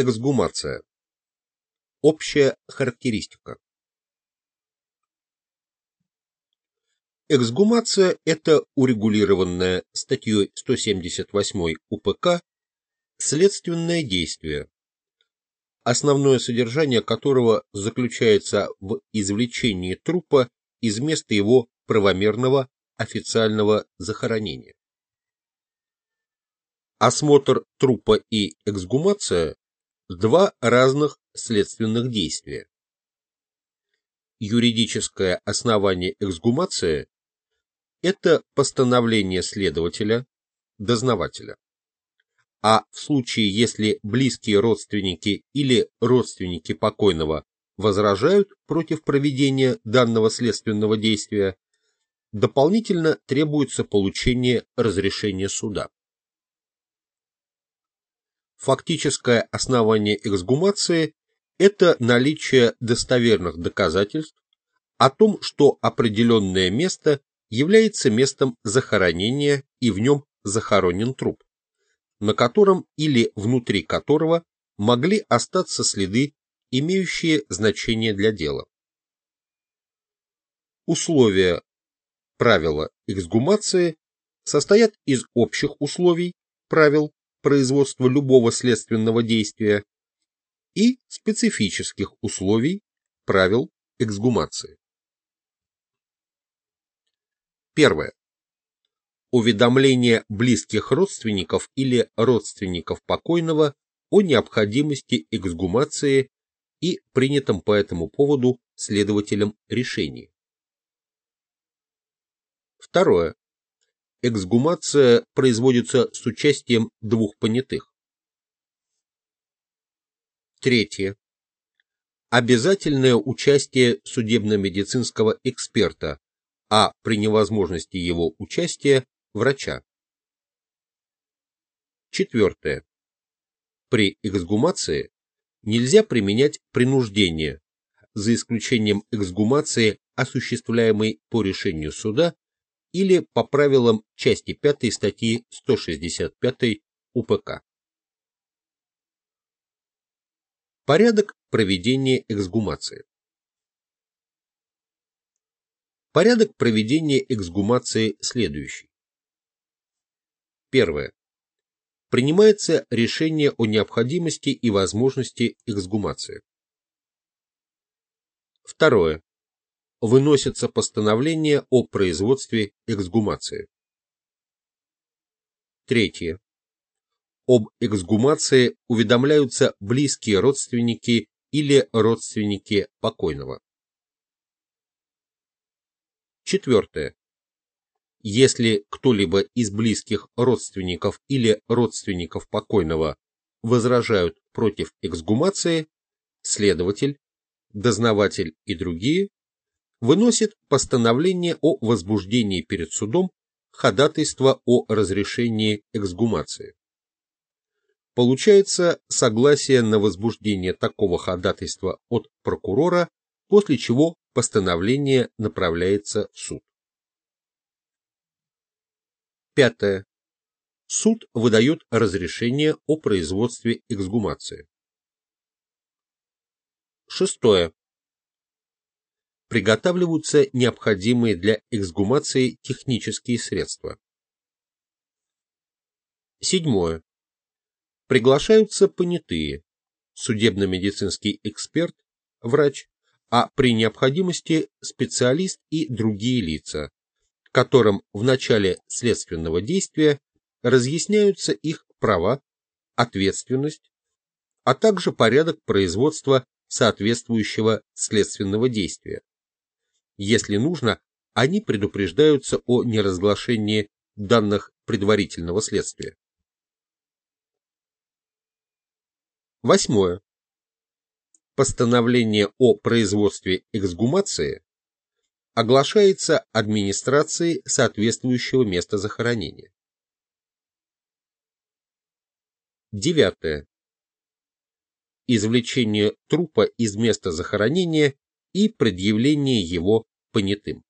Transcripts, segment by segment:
Эксгумация. Общая характеристика. Эксгумация – это урегулированное статьей 178 УПК следственное действие, основное содержание которого заключается в извлечении трупа из места его правомерного официального захоронения. Осмотр трупа и эксгумация – два разных следственных действия. Юридическое основание эксгумации – это постановление следователя, дознавателя. А в случае, если близкие родственники или родственники покойного возражают против проведения данного следственного действия, дополнительно требуется получение разрешения суда. Фактическое основание эксгумации – это наличие достоверных доказательств о том, что определенное место является местом захоронения и в нем захоронен труп, на котором или внутри которого могли остаться следы, имеющие значение для дела. Условия правила эксгумации состоят из общих условий правил производства любого следственного действия и специфических условий правил эксгумации. Первое. Уведомление близких родственников или родственников покойного о необходимости эксгумации и принятом по этому поводу следователем решении. Второе. Эксгумация производится с участием двух понятых. Третье. Обязательное участие судебно-медицинского эксперта, а при невозможности его участия – врача. Четвертое. При эксгумации нельзя применять принуждение, за исключением эксгумации, осуществляемой по решению суда или по правилам части 5 статьи 165 УПК. Порядок проведения эксгумации. Порядок проведения эксгумации следующий. Первое. Принимается решение о необходимости и возможности эксгумации. Второе выносится постановление о производстве эксгумации. Третье. Об эксгумации уведомляются близкие родственники или родственники покойного. Четвертое. Если кто-либо из близких родственников или родственников покойного возражают против эксгумации, следователь, дознаватель и другие выносит постановление о возбуждении перед судом ходатайства о разрешении эксгумации. Получается согласие на возбуждение такого ходатайства от прокурора, после чего постановление направляется в суд. Пятое. Суд выдает разрешение о производстве эксгумации. Шестое приготавливаются необходимые для эксгумации технические средства. Седьмое. Приглашаются понятые, судебно-медицинский эксперт, врач, а при необходимости специалист и другие лица, которым в начале следственного действия разъясняются их права, ответственность, а также порядок производства соответствующего следственного действия. Если нужно, они предупреждаются о неразглашении данных предварительного следствия. Восьмое. Постановление о производстве эксгумации оглашается администрацией соответствующего места захоронения. Девятое. Извлечение трупа из места захоронения и предъявление его понятым.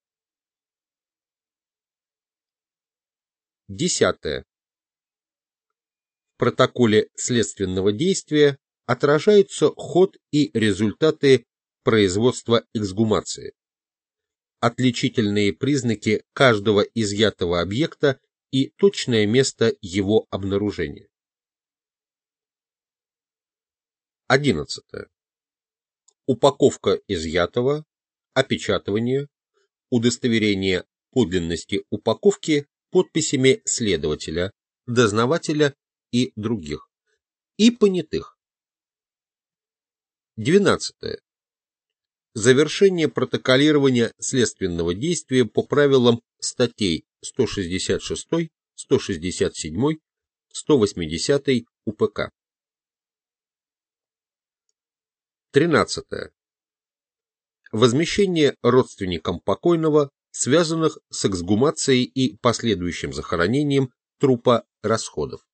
Десятое. В протоколе следственного действия отражаются ход и результаты производства эксгумации, отличительные признаки каждого изъятого объекта и точное место его обнаружения. 11. Упаковка изъятого, опечатывание, удостоверение подлинности упаковки подписями следователя, дознавателя и других, и понятых. 12. Завершение протоколирования следственного действия по правилам статей 166, 167, 180 УПК. 13. Возмещение родственникам покойного, связанных с эксгумацией и последующим захоронением трупа расходов.